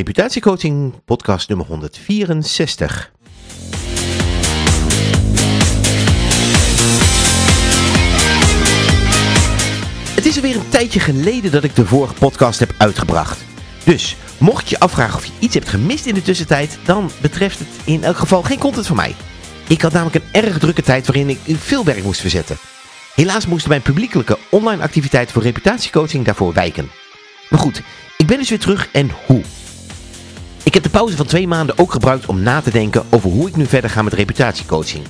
Reputatiecoaching podcast nummer 164. Het is alweer een tijdje geleden dat ik de vorige podcast heb uitgebracht. Dus, mocht je afvragen of je iets hebt gemist in de tussentijd, dan betreft het in elk geval geen content van mij. Ik had namelijk een erg drukke tijd waarin ik veel werk moest verzetten. Helaas moesten mijn publiekelijke online activiteiten voor reputatiecoaching daarvoor wijken. Maar goed, ik ben dus weer terug en hoe? Ik heb de pauze van twee maanden ook gebruikt om na te denken over hoe ik nu verder ga met reputatiecoaching.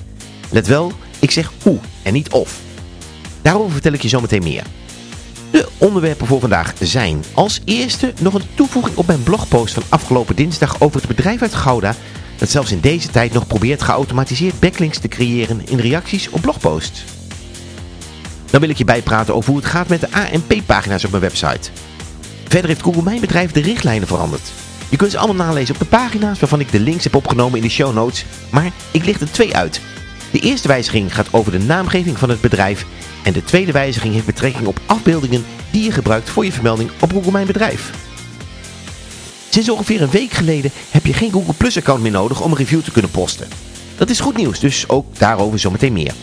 Let wel, ik zeg hoe en niet of. Daarover vertel ik je zometeen meer. De onderwerpen voor vandaag zijn als eerste nog een toevoeging op mijn blogpost van afgelopen dinsdag over het bedrijf uit Gouda dat zelfs in deze tijd nog probeert geautomatiseerd backlinks te creëren in reacties op blogposts. Dan wil ik je bijpraten over hoe het gaat met de ANP-pagina's op mijn website. Verder heeft Google Mijn Bedrijf de richtlijnen veranderd. Je kunt ze allemaal nalezen op de pagina's waarvan ik de links heb opgenomen in de show notes, maar ik licht er twee uit. De eerste wijziging gaat over de naamgeving van het bedrijf en de tweede wijziging heeft betrekking op afbeeldingen die je gebruikt voor je vermelding op Google Mijn Bedrijf. Sinds ongeveer een week geleden heb je geen Google Plus account meer nodig om een review te kunnen posten. Dat is goed nieuws, dus ook daarover zometeen meer.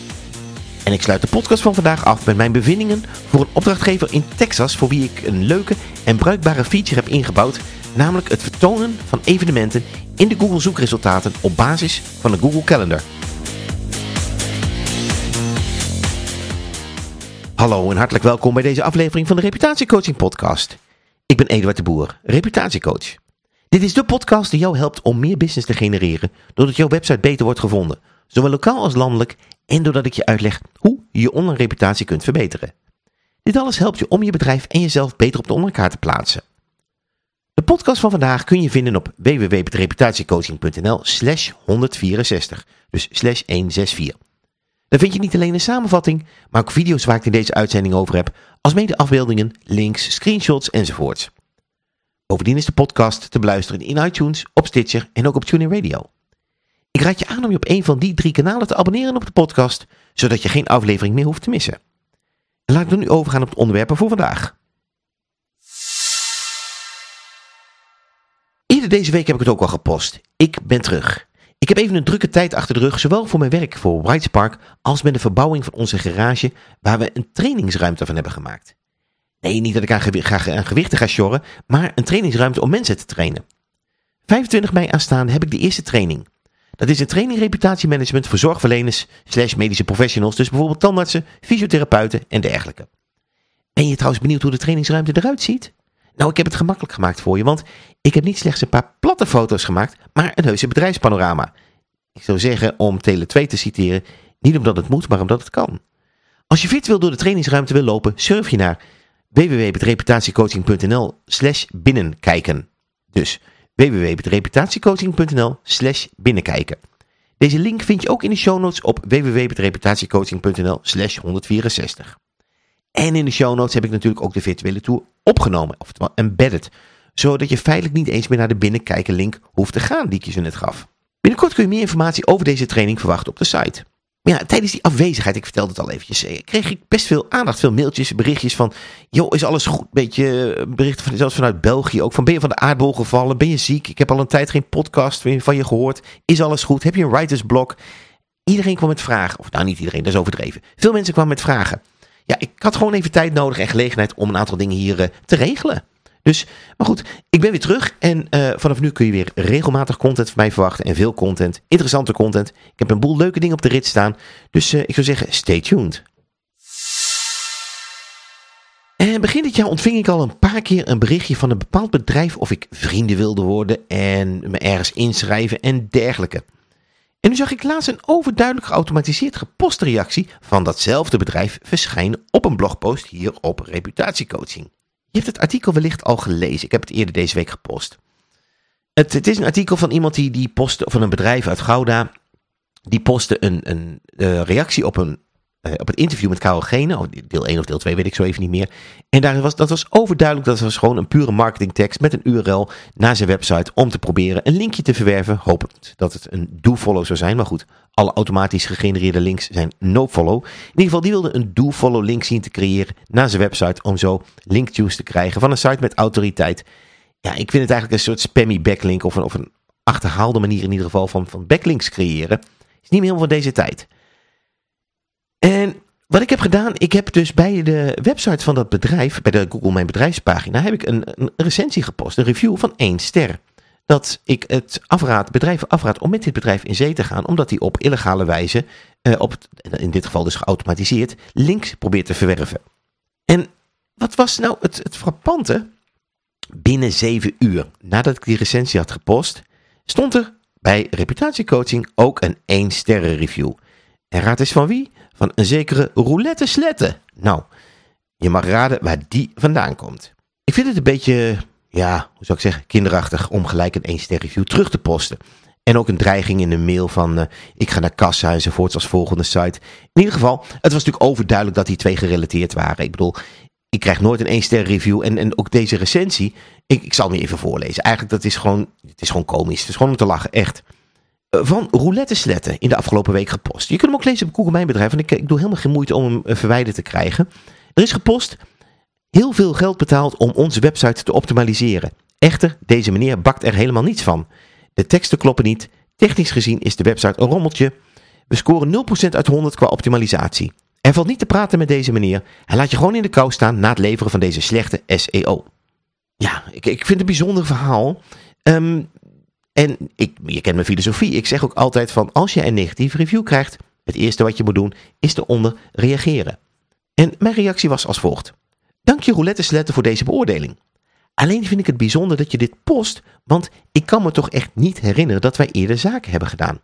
En ik sluit de podcast van vandaag af met mijn bevindingen voor een opdrachtgever in Texas voor wie ik een leuke en bruikbare feature heb ingebouwd, namelijk het vertonen van evenementen in de Google zoekresultaten op basis van de Google Calendar. Hallo en hartelijk welkom bij deze aflevering van de Reputatiecoaching podcast. Ik ben Eduard de Boer, reputatiecoach. Dit is de podcast die jou helpt om meer business te genereren doordat jouw website beter wordt gevonden, zowel lokaal als landelijk en doordat ik je uitleg hoe je je online reputatie kunt verbeteren. Dit alles helpt je om je bedrijf en jezelf beter op de onderkaart te plaatsen. De podcast van vandaag kun je vinden op www.reputatiecoaching.nl slash 164, dus slash 164. Daar vind je niet alleen een samenvatting, maar ook video's waar ik in deze uitzending over heb, als mede afbeeldingen, links, screenshots enzovoorts. Bovendien is de podcast te beluisteren in iTunes, op Stitcher en ook op TuneIn Radio. Ik raad je aan om je op een van die drie kanalen te abonneren op de podcast, zodat je geen aflevering meer hoeft te missen. En laat ik dan nu overgaan op het onderwerpen voor vandaag. Eerder deze week heb ik het ook al gepost. Ik ben terug. Ik heb even een drukke tijd achter de rug, zowel voor mijn werk voor Whitespark als met de verbouwing van onze garage, waar we een trainingsruimte van hebben gemaakt. Nee, niet dat ik aan gewichten ga sjorren, maar een trainingsruimte om mensen te trainen. 25 mei aanstaande heb ik de eerste training. Dat is een training reputatiemanagement voor zorgverleners slash medische professionals, dus bijvoorbeeld tandartsen, fysiotherapeuten en dergelijke. Ben je trouwens benieuwd hoe de trainingsruimte eruit ziet? Nou, ik heb het gemakkelijk gemaakt voor je, want ik heb niet slechts een paar platte foto's gemaakt, maar een heuse bedrijfspanorama. Ik zou zeggen, om Tele 2 te citeren, niet omdat het moet, maar omdat het kan. Als je virtueel door de trainingsruimte wil lopen, surf je naar www.reputatiecoaching.nl slash binnenkijken. Dus www.reputatiecoaching.nl slash binnenkijken. Deze link vind je ook in de show notes op www.reputatiecoaching.nl slash 164. En in de show notes heb ik natuurlijk ook de virtuele tour opgenomen, oftewel embedded, zodat je feitelijk niet eens meer naar de binnenkijken link hoeft te gaan die ik je zo net gaf. Binnenkort kun je meer informatie over deze training verwachten op de site. Maar ja, tijdens die afwezigheid, ik vertelde het al eventjes, eh, kreeg ik best veel aandacht, veel mailtjes, berichtjes van, joh, is alles goed? Beetje eh, berichten van, zelfs vanuit België ook, van ben je van de aardbol gevallen? Ben je ziek? Ik heb al een tijd geen podcast van je gehoord. Is alles goed? Heb je een writer's block? Iedereen kwam met vragen, of nou niet iedereen, dat is overdreven. Veel mensen kwamen met vragen. Ja, ik had gewoon even tijd nodig en gelegenheid om een aantal dingen hier uh, te regelen. Dus, maar goed, ik ben weer terug en uh, vanaf nu kun je weer regelmatig content van mij verwachten en veel content, interessante content. Ik heb een boel leuke dingen op de rit staan, dus uh, ik zou zeggen, stay tuned. En begin dit jaar ontving ik al een paar keer een berichtje van een bepaald bedrijf of ik vrienden wilde worden en me ergens inschrijven en dergelijke. En nu zag ik laatst een overduidelijk geautomatiseerd geposte reactie van datzelfde bedrijf verschijnen op een blogpost hier op reputatiecoaching. Je hebt het artikel wellicht al gelezen. Ik heb het eerder deze week gepost. Het, het is een artikel van iemand die, die postte, van een bedrijf uit Gouda. Die postte een, een uh, reactie op, een, uh, op het interview met Karel Gene. Oh, deel 1 of deel 2 weet ik zo even niet meer. En daar was, dat was overduidelijk. Dat was gewoon een pure marketingtekst met een URL naar zijn website. Om te proberen een linkje te verwerven. Hopend dat het een do-follow zou zijn. Maar goed, alle automatisch gegenereerde links zijn no-follow. In ieder geval, die wilde een do-follow link zien te creëren naar zijn website. Om zo linkjuice te krijgen van een site met autoriteit. ja, ik vind het eigenlijk een soort spammy backlink of een, of een achterhaalde manier in ieder geval van, van backlinks creëren. Is niet meer helemaal van deze tijd. En wat ik heb gedaan, ik heb dus bij de website van dat bedrijf, bij de Google Mijn Bedrijfspagina, heb ik een, een recensie gepost, een review van één ster. Dat ik het afraad, bedrijven afraad om met dit bedrijf in zee te gaan, omdat die op illegale wijze, uh, op, in dit geval dus geautomatiseerd, links probeert te verwerven. En wat was nou het, het frappante? Binnen zeven uur nadat ik die recensie had gepost, stond er bij reputatiecoaching ook een 1 sterren review. En raad eens van wie? Van een zekere roulette slette. Nou, je mag raden waar die vandaan komt. Ik vind het een beetje, ja, hoe zou ik zeggen, kinderachtig om gelijk een 1 ster review terug te posten. En ook een dreiging in de mail van uh, ik ga naar kassa enzovoorts als volgende site. In ieder geval, het was natuurlijk overduidelijk dat die twee gerelateerd waren. Ik bedoel, ik krijg nooit een 1 ster review. En, en ook deze recensie, ik, ik zal hem even voorlezen. Eigenlijk, dat is gewoon, het is gewoon komisch. Het is gewoon om te lachen, echt. Eh, van roulette sletten in de afgelopen week gepost. Je kunt hem ook lezen op Google Mijn Bedrijf. En ik, ik doe helemaal geen moeite om hem eh, verwijderd te krijgen. Er is gepost, heel veel geld betaald om onze website te optimaliseren. Echter, deze meneer bakt er helemaal niets van. De teksten kloppen niet. Technisch gezien is de website een rommeltje. We scoren 0% uit 100 qua optimalisatie. Er valt niet te praten met deze meneer. Hij laat je gewoon in de kou staan na het leveren van deze slechte SEO. Ja, ik, ik vind het een bijzonder verhaal. Um, en ik, je kent mijn filosofie. Ik zeg ook altijd van als je een negatieve review krijgt, het eerste wat je moet doen is eronder reageren. En mijn reactie was als volgt. Dank je roulette sletten voor deze beoordeling. Alleen vind ik het bijzonder dat je dit post, want ik kan me toch echt niet herinneren dat wij eerder zaken hebben gedaan.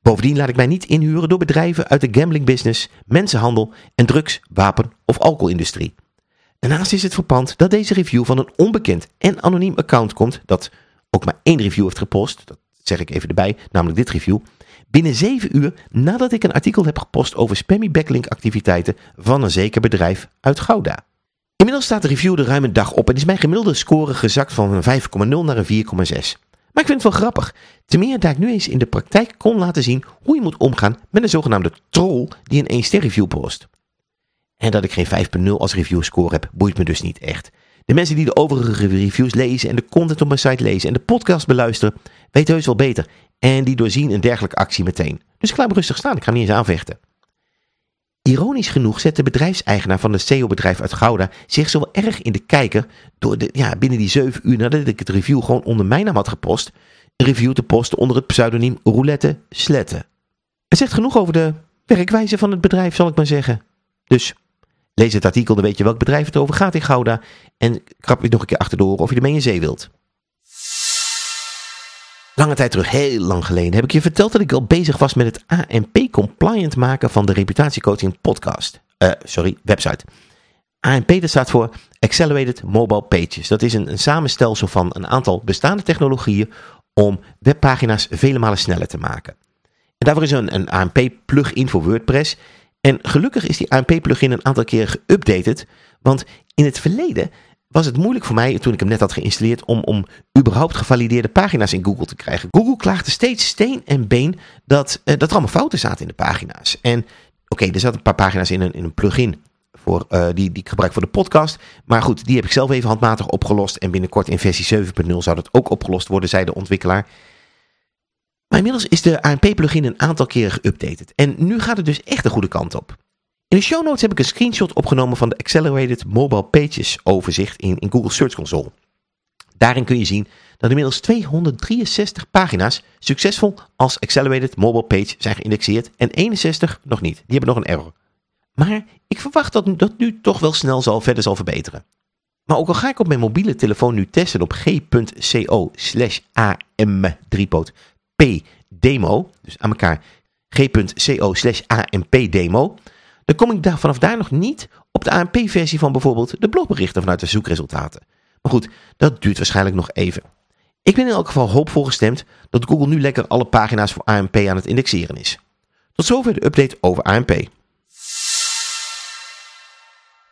Bovendien laat ik mij niet inhuren door bedrijven uit de gambling business, mensenhandel en drugs, wapen of alcoholindustrie. Daarnaast is het verpand dat deze review van een onbekend en anoniem account komt dat ook maar één review heeft gepost, dat zeg ik even erbij, namelijk dit review, binnen zeven uur nadat ik een artikel heb gepost over spammy backlink activiteiten van een zeker bedrijf uit Gouda. Inmiddels staat de review er ruim een dag op en is mijn gemiddelde score gezakt van een 5,0 naar een 4,6. Maar ik vind het wel grappig. Ten meer dat ik nu eens in de praktijk kon laten zien hoe je moet omgaan met een zogenaamde troll die een 1 ster review post. En dat ik geen 5,0 als review score heb, boeit me dus niet echt. De mensen die de overige reviews lezen en de content op mijn site lezen en de podcast beluisteren, weten heus wel beter. En die doorzien een dergelijke actie meteen. Dus ik laat me rustig staan, ik ga niet eens aanvechten. Ironisch genoeg zet de bedrijfseigenaar van het SEO-bedrijf uit Gouda zich zo erg in de kijker door de, ja, binnen die 7 uur nadat ik het review gewoon onder mijn naam had gepost, een review te posten onder het pseudoniem Roulette Sletten. Het zegt genoeg over de werkwijze van het bedrijf, zal ik maar zeggen. Dus lees het artikel, dan weet je welk bedrijf het over gaat in Gouda en krap je nog een keer achterdoor of je ermee in zee wilt. Lange tijd terug, heel lang geleden, heb ik je verteld dat ik al bezig was met het ANP-compliant maken van de reputatiecoaching podcast. Uh, sorry, website. ANP dat staat voor Accelerated Mobile Pages. Dat is een, een samenstelsel van een aantal bestaande technologieën om webpagina's vele malen sneller te maken. En daarvoor is een, een ANP-plugin voor WordPress. En gelukkig is die ANP-plugin een aantal keer geüpdated, want in het verleden was het moeilijk voor mij, toen ik hem net had geïnstalleerd, om, om überhaupt gevalideerde pagina's in Google te krijgen. Google klaagde steeds steen en been dat, uh, dat er allemaal fouten zaten in de pagina's. En oké, er zaten een paar pagina's in een, in een plugin voor, uh, die, die ik gebruik voor de podcast. Maar goed, die heb ik zelf even handmatig opgelost. En binnenkort in versie 7.0 zou dat ook opgelost worden, zei de ontwikkelaar. Maar inmiddels is de ANP-plugin een aantal keren geüpdated. En nu gaat het dus echt de goede kant op. In de show notes heb ik een screenshot opgenomen van de Accelerated Mobile Pages overzicht in, Google Search Console. Daarin kun je zien dat inmiddels 263 pagina's succesvol als Accelerated Mobile Page zijn geïndexeerd en 61 nog niet. Die hebben nog een error. Maar ik verwacht dat dat nu toch wel snel zal, verder zal verbeteren. Maar ook al ga ik op mijn mobiele telefoon nu testen op g.co slash am p demo, dus aan elkaar g.co slash amp demo, dan kom ik daar, vanaf daar nog niet op de ANP-versie van bijvoorbeeld de blogberichten vanuit de zoekresultaten. Maar goed, dat duurt waarschijnlijk nog even. Ik ben in elk geval hoopvol gestemd dat Google nu lekker alle pagina's voor ANP aan het indexeren is. Tot zover de update over ANP.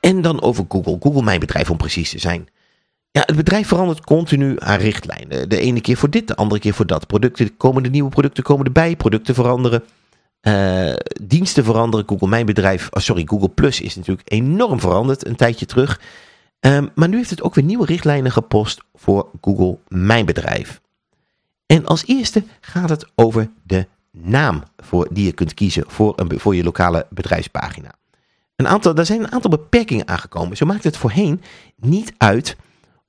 En dan over Google. Google mijn bedrijf om precies te zijn. Ja, het bedrijf verandert continu haar richtlijnen. De ene keer voor dit, de andere keer voor dat. Producten komen de nieuwe producten komen erbij, producten veranderen. Uh, diensten veranderen. Google Mijn Bedrijf, oh sorry, Google Plus is natuurlijk enorm veranderd een tijdje terug. Ehm, maar nu heeft het ook weer nieuwe richtlijnen gepost voor Google Mijn Bedrijf. En als eerste gaat het over de naam voor, die je kunt kiezen voor, een, voor je lokale bedrijfspagina. Een aantal, daar zijn een aantal beperkingen aangekomen. Zo maakt het voorheen niet uit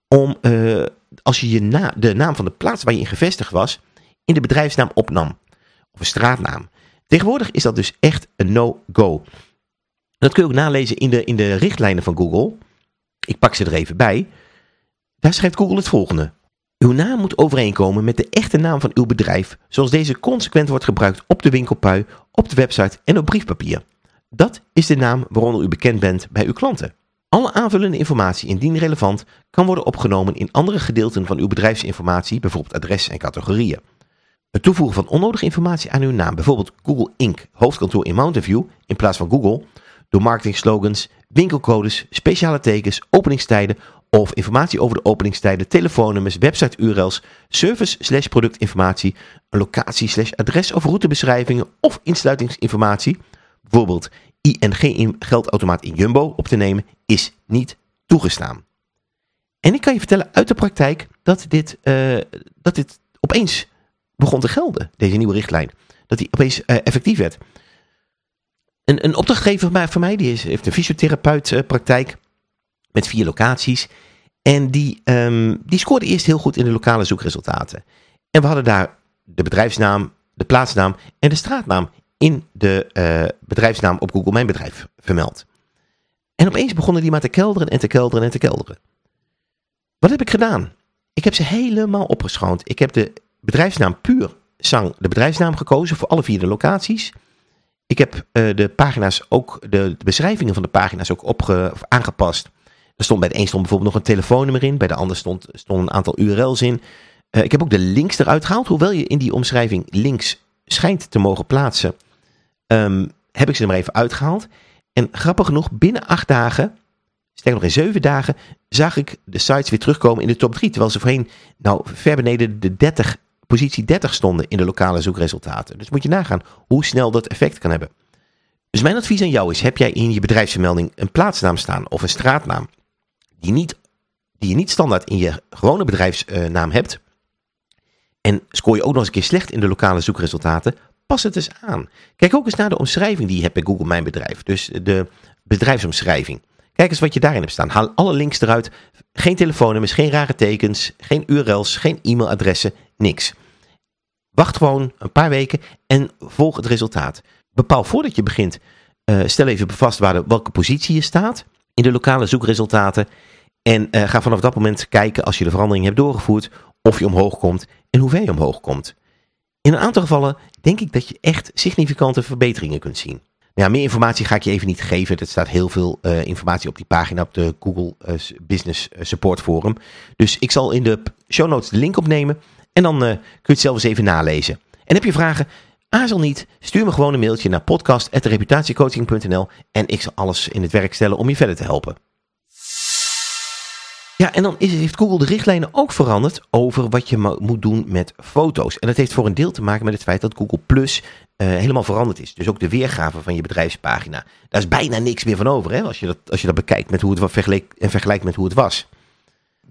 om, uh, als je, je de naam van de plaats waar je in gevestigd was, in de bedrijfsnaam opnam. Of een straatnaam. Tegenwoordig is dat dus echt een no-go. Dat kun je ook nalezen in de, in de richtlijnen van Google. Ik pak ze er even bij. Daar schrijft Google het volgende. Uw naam moet overeenkomen met de echte naam van uw bedrijf, zoals deze consequent wordt gebruikt op de winkelpui, op de website en op briefpapier. Dat is de naam waaronder u bekend bent bij uw klanten. Alle aanvullende informatie, indien relevant, kan worden opgenomen in andere gedeelten van uw bedrijfsinformatie, bijvoorbeeld adres en categorieën. Het toevoegen van onnodige informatie aan uw naam, bijvoorbeeld Google Inc., hoofdkantoor in Mountain View, in plaats van Google, door marketingslogans, winkelcodes, speciale tekens, openingstijden of informatie over de openingstijden, telefoonnummers, website-URL's, service productinformatie, een locatie adres of routebeschrijvingen of insluitingsinformatie, bijvoorbeeld ING geldautomaat in Jumbo op te nemen, is niet toegestaan. En ik kan je vertellen uit de praktijk dat dit, uh, dat dit opeens begon te gelden, deze nieuwe richtlijn. Dat die opeens uh, effectief werd. Een, een opdrachtgever van mij, die is, heeft een fysiotherapeutpraktijk uh, met vier locaties. En die, um, die scoorde eerst heel goed in de lokale zoekresultaten. En we hadden daar de bedrijfsnaam, de plaatsnaam en de straatnaam in de uh, bedrijfsnaam op Google Mijn Bedrijf vermeld. En opeens begonnen die maar te kelderen en te kelderen en te kelderen. Wat heb ik gedaan? Ik heb ze helemaal opgeschoond. Ik heb de bedrijfsnaam puur Sang, de bedrijfsnaam gekozen voor alle vier de locaties. Ik heb uh, de pagina's ook, de, beschrijvingen van de pagina's ook opge, aangepast. Er stond bij de een stond bijvoorbeeld nog een telefoonnummer in, bij de ander stond, stond een aantal URL's in. Uh, ik heb ook de links eruit gehaald, hoewel je in die omschrijving links schijnt te mogen plaatsen. Um, heb ik ze er maar even uitgehaald. En grappig genoeg, binnen acht dagen, sterker nog in zeven dagen, zag ik de sites weer terugkomen in de top 3. Terwijl ze voorheen nou ver beneden de 30 positie 30 stonden in de lokale zoekresultaten. Dus moet je nagaan hoe snel dat effect kan hebben. Dus mijn advies aan jou is, heb jij in je bedrijfsvermelding een plaatsnaam staan of een straatnaam die, niet, die je niet standaard in je gewone bedrijfsnaam hebt en scoor je ook nog eens een keer slecht in de lokale zoekresultaten, pas het eens aan. Kijk ook eens naar de omschrijving die je hebt bij Google Mijn Bedrijf. Dus de bedrijfsomschrijving. Kijk eens wat je daarin hebt staan. Haal alle links eruit. Geen telefoonnummers, geen rare tekens, geen URL's, geen e-mailadressen, niks. Wacht gewoon een paar weken en volg het resultaat. Bepaal voordat je begint, uh, stel even vast waar welke positie je staat in de lokale zoekresultaten. En uh, ga vanaf dat moment kijken als je de verandering hebt doorgevoerd of je omhoog komt en hoe ver je omhoog komt. In een aantal gevallen denk ik dat je echt significante verbeteringen kunt zien. Ja, meer informatie ga ik je even niet geven. Er staat heel veel uh, informatie op die pagina op de Google Business Support Forum. Dus ik zal in de show notes de link opnemen. En dan uh, kun je het zelf eens even nalezen. En heb je vragen? Aarzel niet. Stuur me gewoon een mailtje naar podcast.reputatiecoaching.nl en ik zal alles in het werk stellen om je verder te helpen. Ja, en dan is, heeft Google de richtlijnen ook veranderd over wat je moet doen met foto's. En dat heeft voor een deel te maken met het feit dat Google Plus uh, helemaal veranderd is. Dus ook de weergave van je bedrijfspagina. Daar is bijna niks meer van over, hè, als, je dat, als je dat bekijkt met hoe het vergelijkt, en vergelijkt met hoe het was.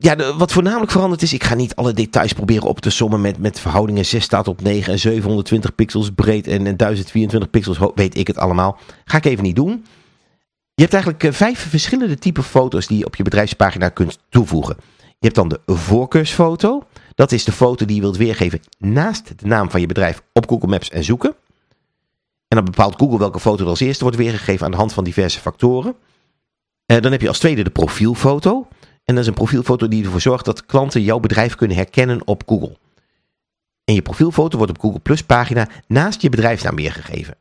Ja, wat voornamelijk veranderd is, ik ga niet alle details proberen op te sommen met, met verhoudingen 6 staat op 9 en 720 pixels breed en, en 1024 pixels, weet ik het allemaal. Ga ik even niet doen. Je hebt eigenlijk eh, vijf verschillende typen foto's die je op je bedrijfspagina kunt toevoegen. Je hebt dan de voorkeursfoto. Dat is de foto die je wilt weergeven naast de naam van je bedrijf op Google Maps en zoeken. En dan bepaalt Google welke foto er als eerste wordt weergegeven aan de hand van diverse factoren. Eh, dan heb je als tweede de profielfoto. En dat is een profielfoto die ervoor zorgt dat klanten jouw bedrijf kunnen herkennen op Google. En je profielfoto wordt op Google Plus pagina naast je bedrijfsnaam weergegeven.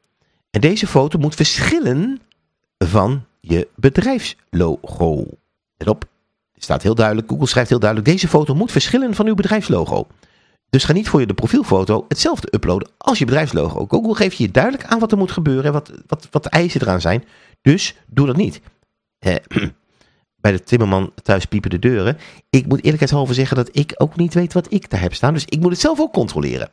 En deze foto moet verschillen van je bedrijfslogo. Let op, het staat heel duidelijk, Google schrijft heel duidelijk, deze foto moet verschillen van uw bedrijfslogo. Dus ga niet voor je de profielfoto hetzelfde uploaden als je bedrijfslogo. Google geeft je duidelijk aan wat er moet gebeuren en wat, wat, wat de eisen eraan zijn. Dus doe dat niet. Eh, bij de timmerman thuis piepen de deuren. Ik moet eerlijkheidshalve zeggen dat ik ook niet weet wat ik daar heb staan. Dus ik moet het zelf ook controleren.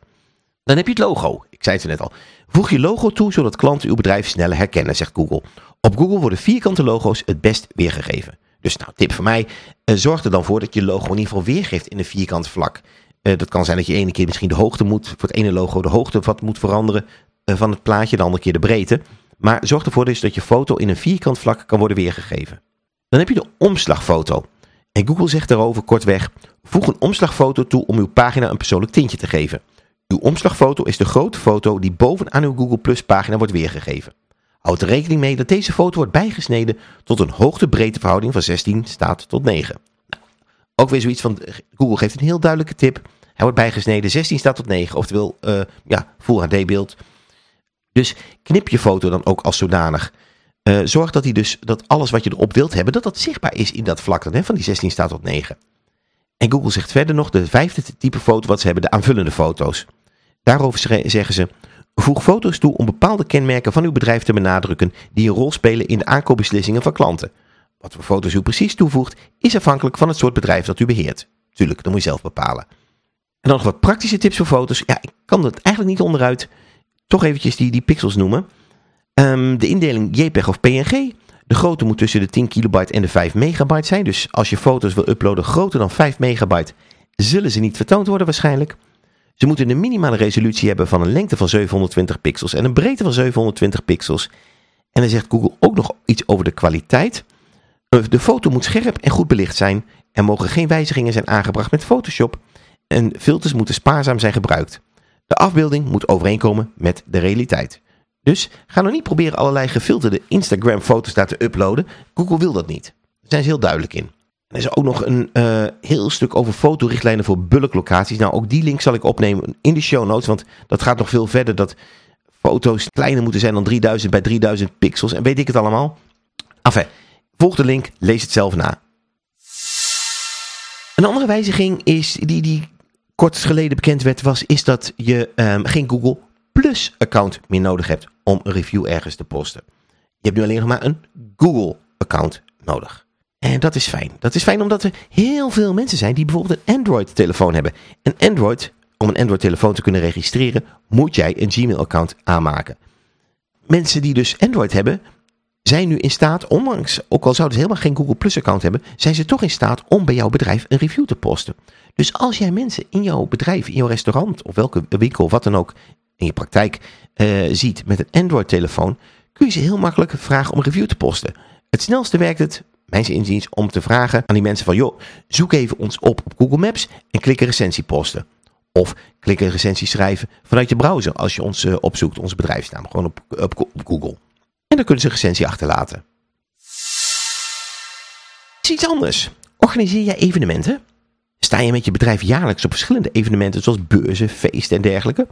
Dan heb je het logo. Ik zei het net al. Voeg je logo toe zodat klanten uw bedrijf sneller herkennen, zegt Google. Op Google worden vierkante logo's het best weergegeven. Dus nou, tip van mij, uh, zorg er dan voor dat je logo in ieder geval weergeeft in een vierkant vlak. Uh, dat kan zijn dat je ene keer misschien de hoogte moet, voor het ene logo de hoogte wat moet veranderen uh, van het plaatje, de andere keer de breedte. Maar zorg ervoor dus dat je foto in een vierkant vlak kan worden weergegeven. Dan heb je de omslagfoto. En Google zegt daarover kortweg, voeg een omslagfoto toe om uw pagina een persoonlijk tintje te geven. Uw omslagfoto is de grote foto die bovenaan uw Google Plus pagina wordt weergegeven. Houd er rekening mee dat deze foto wordt bijgesneden tot een hoogte-breedte van 16 staat tot 9. Nou, ook weer zoiets van, Google geeft een heel duidelijke tip. Hij wordt bijgesneden 16 staat tot 9, oftewel uh, ja, Full HD beeld. Dus knip je foto dan ook als zodanig. Uh, zorg dat, hij dus, dat alles wat je erop wilt hebben, dat dat zichtbaar is in dat vlak dan, hè, van die 16 staat tot 9. En Google zegt verder nog, de vijfde type foto wat ze hebben, de aanvullende foto's. Daarover zeggen ze, voeg foto's toe om bepaalde kenmerken van uw bedrijf te benadrukken die een rol spelen in de aankoopbeslissingen van klanten. Wat voor foto's u precies toevoegt is afhankelijk van het soort bedrijf dat u beheert. Tuurlijk, dat moet je zelf bepalen. En dan nog wat praktische tips voor foto's. Ja, ik kan het eigenlijk niet onderuit. Toch eventjes die, die pixels noemen. Um, de indeling JPEG of PNG. De grootte moet tussen de 10 kilobyte en de 5 megabyte zijn. Dus als je foto's wil uploaden groter dan 5 megabyte, zullen ze niet vertoond worden waarschijnlijk. Ze moeten een minimale resolutie hebben van een lengte van 720 pixels en een breedte van 720 pixels. En dan zegt Google ook nog iets over de kwaliteit. Eh, de foto moet scherp en goed belicht zijn. Er mogen geen wijzigingen zijn aangebracht met Photoshop. En filters moeten spaarzaam zijn gebruikt. De afbeelding moet overeenkomen met de realiteit. Dus ga nou niet proberen allerlei gefilterde Instagram foto's daar te uploaden. Google wil dat niet. Daar zijn ze heel duidelijk in. Er is ook nog een uh, heel stuk over fotorichtlijnen voor bulklocaties. Nou, ook die link zal ik opnemen in de show notes. Want dat gaat nog veel verder. Dat foto's kleiner moeten zijn dan 3000 bij 3000 pixels. En weet ik het allemaal? Enfin, volg de link, lees het zelf na. Een andere wijziging is, die, die kort geleden bekend werd, was, is dat je um, geen Google Plus account meer nodig hebt om een review ergens te posten. Je hebt nu alleen nog maar een Google account nodig. En dat is fijn. Dat is fijn omdat er heel veel mensen zijn die bijvoorbeeld een Android-telefoon hebben. En Android, om een Android-telefoon te kunnen registreren, moet jij een Gmail-account aanmaken. Mensen die dus Android hebben, zijn nu in staat, ondanks, ook al zouden ze helemaal geen Google Plus-account hebben, zijn ze toch in staat om bij jouw bedrijf een review te posten. Dus als jij mensen in jouw bedrijf, in jouw restaurant of welke winkel wat dan ook in je praktijk uh, ziet met een Android-telefoon, kun je ze heel makkelijk vragen om een review te posten. Het snelste werkt het mijn inziens, om te vragen aan die mensen van, joh, zoek even ons op op Google Maps en klik een recensie posten. Of klik een recensie schrijven vanuit je browser als je ons uh, opzoekt, onze bedrijfsnaam, gewoon op, op, op, Google. En dan kunnen ze een recensie achterlaten. Is iets anders. Organiseer jij evenementen? Sta je met je bedrijf jaarlijks op verschillende evenementen zoals beurzen, feesten en dergelijke?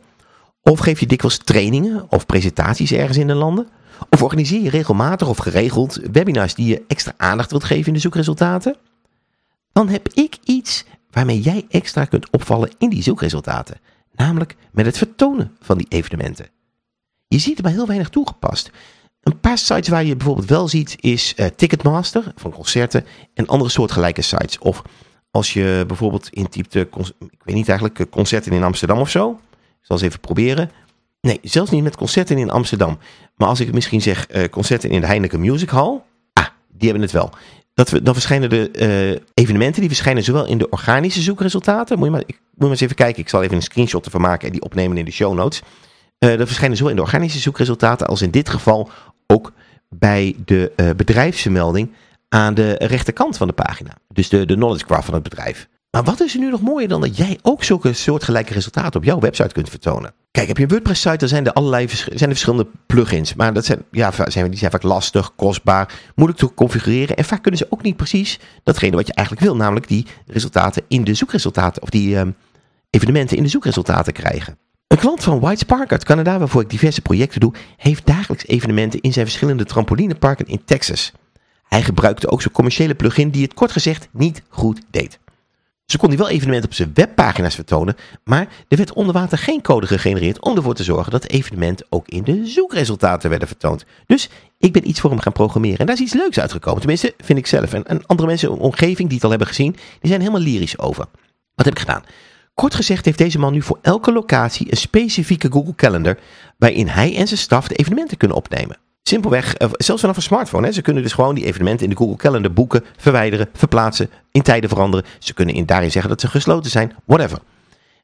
Of geef je dikwijls trainingen of presentaties ergens in de landen? Of organiseer je regelmatig of geregeld webinars die je extra aandacht wilt geven in de zoekresultaten? Dan heb ik iets waarmee jij extra kunt opvallen in die zoekresultaten. Namelijk met het vertonen van die evenementen. Je ziet er maar heel weinig toegepast. Een paar sites waar je bijvoorbeeld wel ziet is uh, Ticketmaster van concerten en andere soortgelijke sites. Of als je bijvoorbeeld intypt, uh, ik weet niet eigenlijk, uh, concerten in Amsterdam of zo. Zal eens even proberen. Nee, zelfs niet met concerten in Amsterdam. Maar als ik misschien zeg uh, concerten in de Heineken Music Hall. Ah, die hebben het wel. Dat we, dan verschijnen de uh, evenementen, die verschijnen zowel in de organische zoekresultaten. Moet je, maar, ik, moet maar eens even kijken. Ik zal even een screenshot ervan maken en die opnemen in de show notes. Uh, dat verschijnen zowel in de organische zoekresultaten als in dit geval ook bij de bedrijfsvermelding aan de rechterkant van de pagina. Dus de, de knowledge graph van het bedrijf. Maar wat is er nu nog mooier dan dat jij ook zulke soortgelijke resultaten op jouw website kunt vertonen? Kijk, heb je een WordPress site, dan zijn er allerlei zijn er verschillende plugins. Maar dat zijn, ja, zijn, die zijn vaak lastig, kostbaar, moeilijk te configureren. En vaak kunnen ze ook niet precies datgene wat je eigenlijk wil. Namelijk die resultaten in de zoekresultaten, of die um, evenementen in de zoekresultaten krijgen. Een klant van White Spark uit Canada, waarvoor ik diverse projecten doe, heeft dagelijks evenementen in zijn verschillende trampolineparken in Texas. Hij gebruikte ook zo'n commerciële plugin die het kort gezegd niet goed deed. Ze kon hij wel evenementen op zijn webpagina's vertonen, maar er werd onder water geen code gegenereerd om ervoor te zorgen dat evenementen ook in de zoekresultaten werden vertoond. Dus ik ben iets voor hem gaan programmeren en daar is iets leuks uitgekomen. Tenminste, vind ik zelf. En, en andere mensen in de omgeving die het al hebben gezien, die zijn helemaal lyrisch over. Wat heb ik gedaan? Kort gezegd heeft deze man nu voor elke locatie een specifieke Google Calendar waarin hij en zijn staf de evenementen kunnen opnemen. Simpelweg, eh, zelfs vanaf een smartphone. Hè. Ze kunnen dus gewoon die evenementen in de Google Calendar boeken, verwijderen, verplaatsen, in tijden veranderen. Ze kunnen in, daarin zeggen dat ze gesloten zijn, whatever.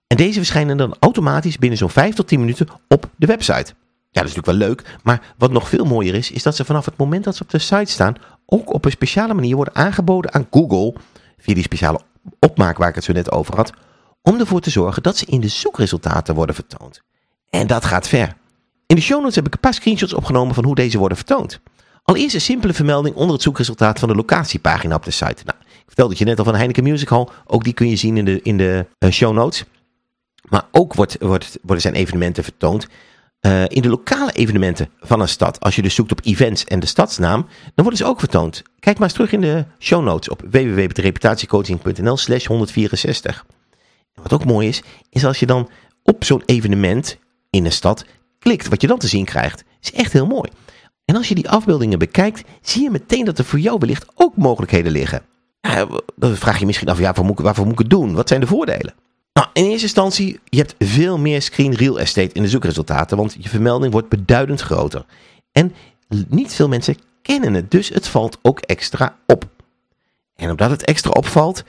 En deze verschijnen dan automatisch binnen zo'n 5 tot 10 minuten op de website. Ja, dat is natuurlijk wel leuk, maar wat nog veel mooier is, is dat ze vanaf het moment dat ze op de site staan, ook op een speciale manier worden aangeboden aan Google, via die speciale opmaak waar ik het zo net over had, om ervoor te zorgen dat ze in de zoekresultaten worden vertoond. En dat gaat ver. In de show notes heb ik een paar screenshots opgenomen van hoe deze worden vertoond. Allereerst een simpele vermelding onder het zoekresultaat van de locatiepagina op de site. Nou, ik vertelde je net al van Heineken Music Hall, ook die kun je zien in de, in de uh, show notes. Maar ook wordt, wordt, worden zijn evenementen vertoond uh, in de lokale evenementen van een stad. Als je dus zoekt op events en de stadsnaam, dan worden ze ook vertoond. Kijk maar eens terug in de show notes op www.reputatiecoaching.nl slash 164. En wat ook mooi is, is als je dan op zo'n evenement in een stad klikt, wat je dan te zien krijgt, is echt heel mooi. En als je die afbeeldingen bekijkt, zie je meteen dat er voor jou wellicht ook mogelijkheden liggen. Dan vraag je misschien af, ja, waarvoor, moet, moet ik het doen? Wat zijn de voordelen? Nou, in eerste instantie, je hebt veel meer screen real estate in de zoekresultaten, want je vermelding wordt beduidend groter. En niet veel mensen kennen het, dus het valt ook extra op. En omdat het extra opvalt,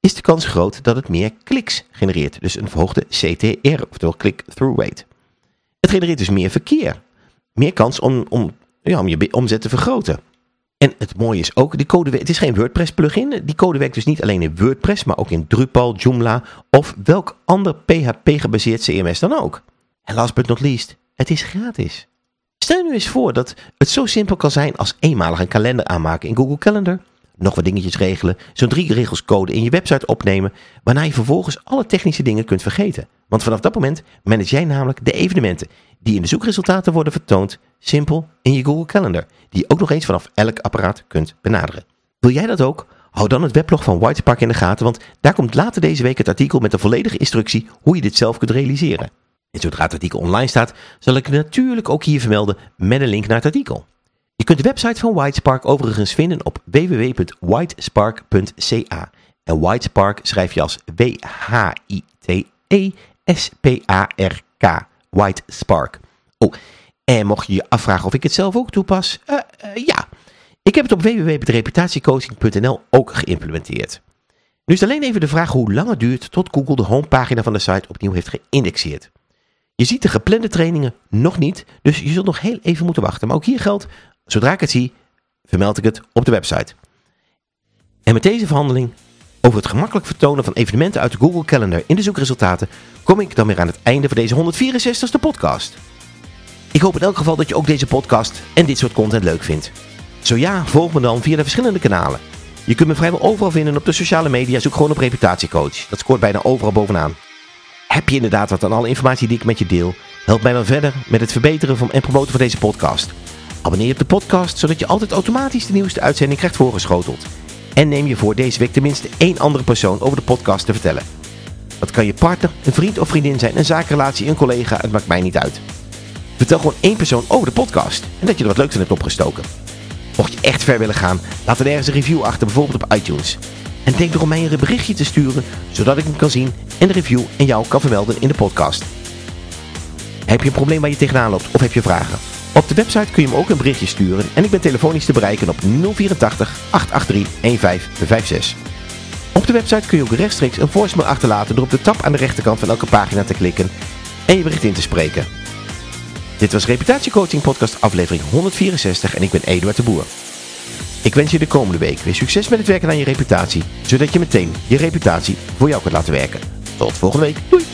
is de kans groot dat het meer kliks genereert. Dus een verhoogde CTR, oftewel click-through rate. Het genereert dus meer verkeer. Meer kans om, om, ja, om je omzet te vergroten. En het mooie is ook, die code, het is geen WordPress plugin. Die code werkt dus niet alleen in WordPress, maar ook in Drupal, Joomla of welk ander PHP gebaseerd CMS dan ook. En last but not least, het is gratis. Stel nu eens voor dat het zo simpel kan zijn als eenmalig een kalender aanmaken in Google Calendar, nog wat dingetjes regelen, zo'n drie regels code in je website opnemen, waarna je vervolgens alle technische dingen kunt vergeten. Want vanaf dat moment manage jij namelijk de evenementen die in de zoekresultaten worden vertoond, simpel in je Google Calendar, die je ook nog eens vanaf elk apparaat kunt benaderen. Wil jij dat ook? Hou dan het weblog van Whitespark in de gaten, want daar komt later deze week het artikel met de volledige instructie hoe je dit zelf kunt realiseren. En zodra het artikel online staat, zal ik natuurlijk ook hier vermelden met een link naar het artikel. Je kunt de website van Whitespark overigens vinden op www.whitespark.ca. En Whitespark schrijf je als W-H-I-T-E-S-P-A-R-K. White Spark. Oh, en mocht je je afvragen of ik het zelf ook toepas? Uh, uh, ja, ik heb het op www.reputatiecoaching.nl ook geïmplementeerd. Nu is alleen even de vraag hoe lang het duurt tot Google de homepagina van de site opnieuw heeft geïndexeerd. Je ziet de geplande trainingen nog niet, dus je zult nog heel even moeten wachten. Maar ook hier geldt, zodra ik het zie, vermeld ik het op de website. En met deze verhandeling over het gemakkelijk vertonen van evenementen uit de Google Calendar in de zoekresultaten kom ik dan weer aan het einde van deze 164ste podcast. Ik hoop in elk geval dat je ook deze podcast en dit soort content leuk vindt. Zo ja, volg me dan via de verschillende kanalen. Je kunt me vrijwel overal vinden op de sociale media, zoek gewoon op reputatiecoach. Dat scoort bijna overal bovenaan. Heb je inderdaad wat aan alle informatie die ik met je deel? Help mij dan verder met het verbeteren van en promoten van deze podcast. Abonneer op de podcast, zodat je altijd automatisch de nieuwste uitzending krijgt voorgeschoteld. En neem je voor deze week tenminste één andere persoon over de podcast te vertellen. Dat kan je partner, een vriend of vriendin zijn, een zakenrelatie, een collega, het maakt mij niet uit. Vertel gewoon één persoon over de podcast en dat je er wat leuks aan hebt opgestoken. Mocht je echt ver willen gaan, laat dan ergens een review achter, bijvoorbeeld op iTunes. En denk erom mij een berichtje te sturen, zodat ik hem kan zien en de review en jou kan vermelden in de podcast. Heb je een probleem waar je tegenaan loopt of heb je vragen? Op de website kun je me ook een berichtje sturen en ik ben telefonisch te bereiken op 084 883 1556. Op de website kun je ook rechtstreeks een voicemail achterlaten door op de tab aan de rechterkant van elke pagina te klikken en je bericht in te spreken. Dit was Reputatiecoaching podcast aflevering 164 en ik ben Eduard de Boer. Ik wens je de komende week weer succes met het werken aan je reputatie, zodat je meteen je reputatie voor jou kunt laten werken. Tot volgende week. Doei!